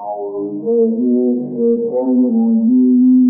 أو الذي خير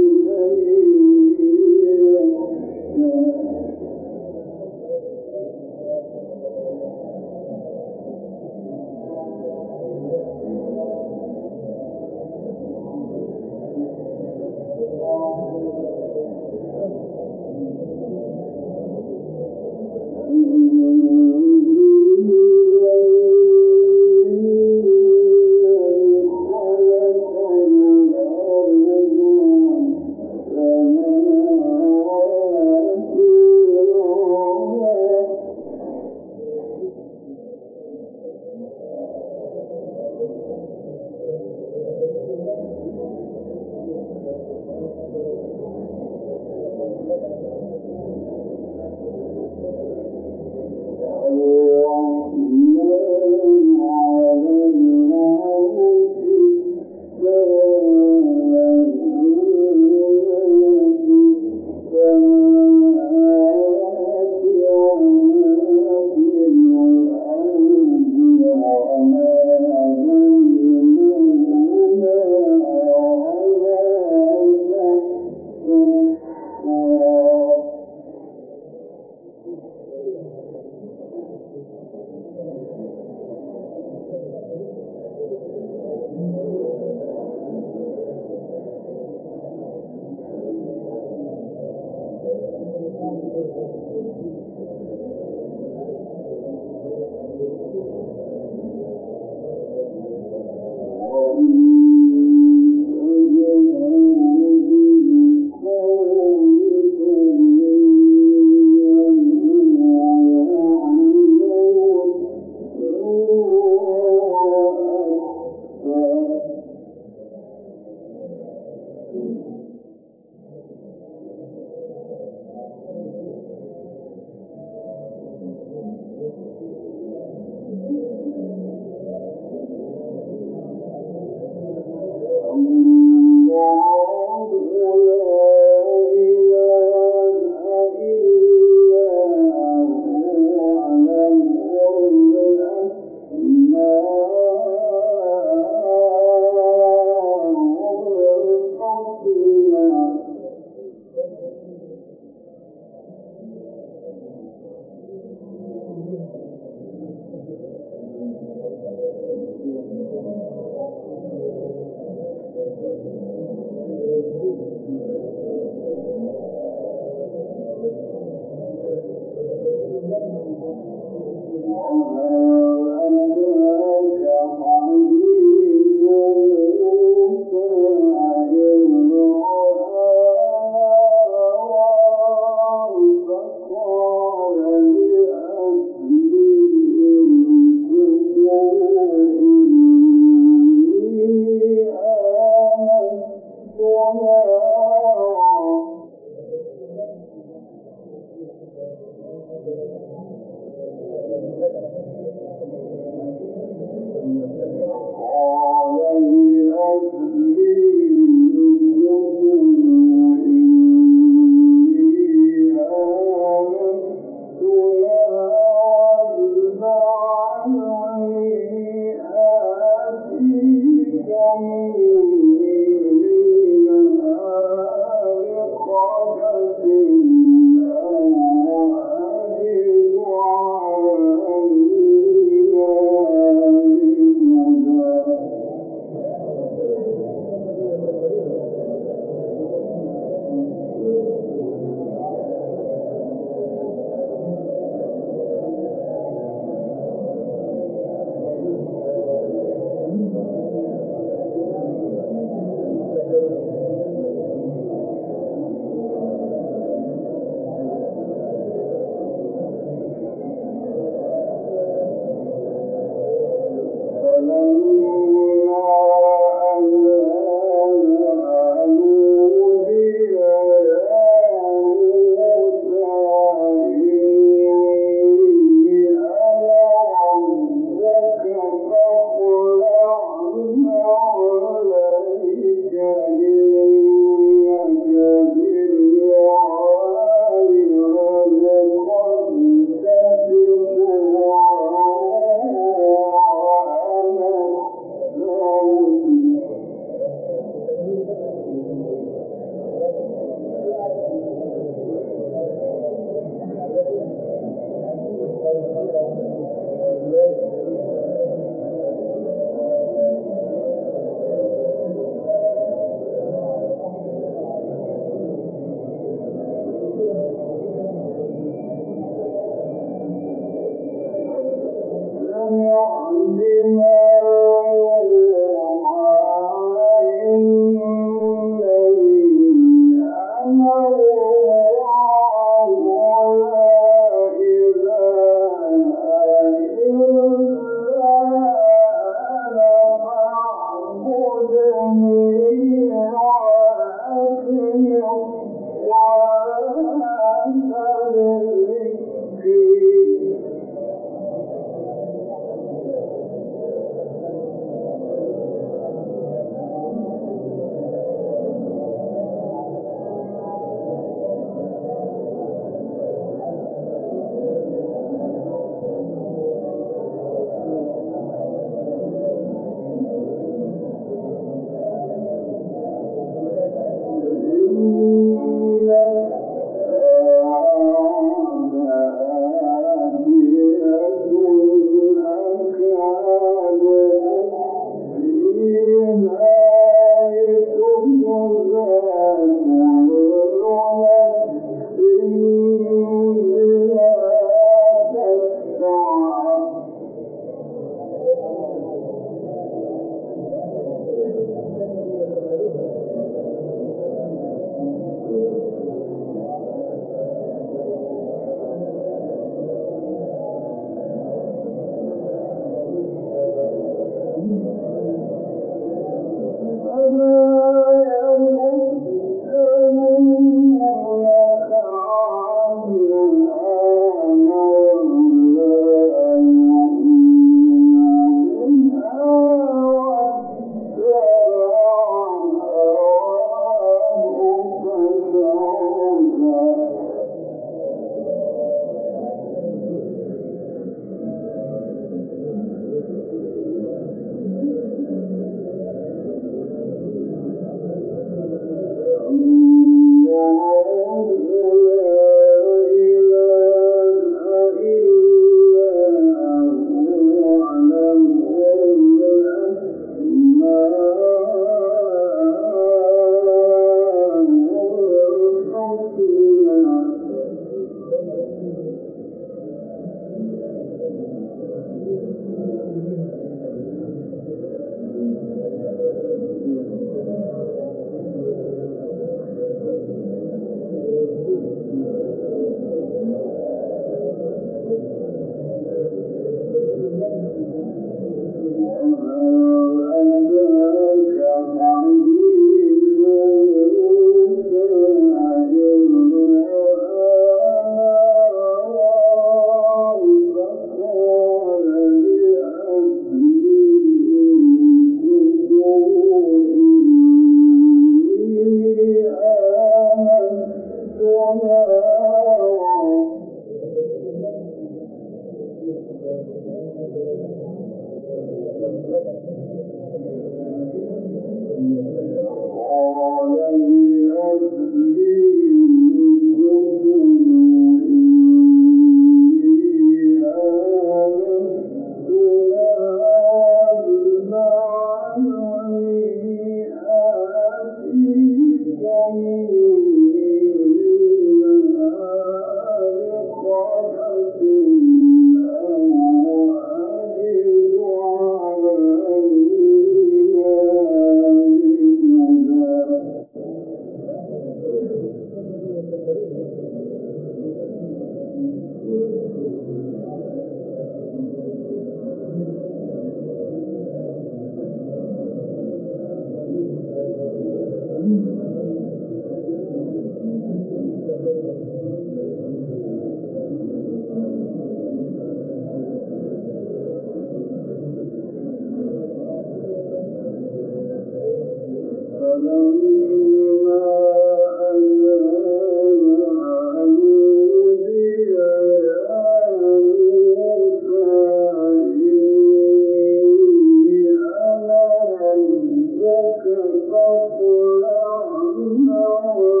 good for the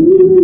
Thank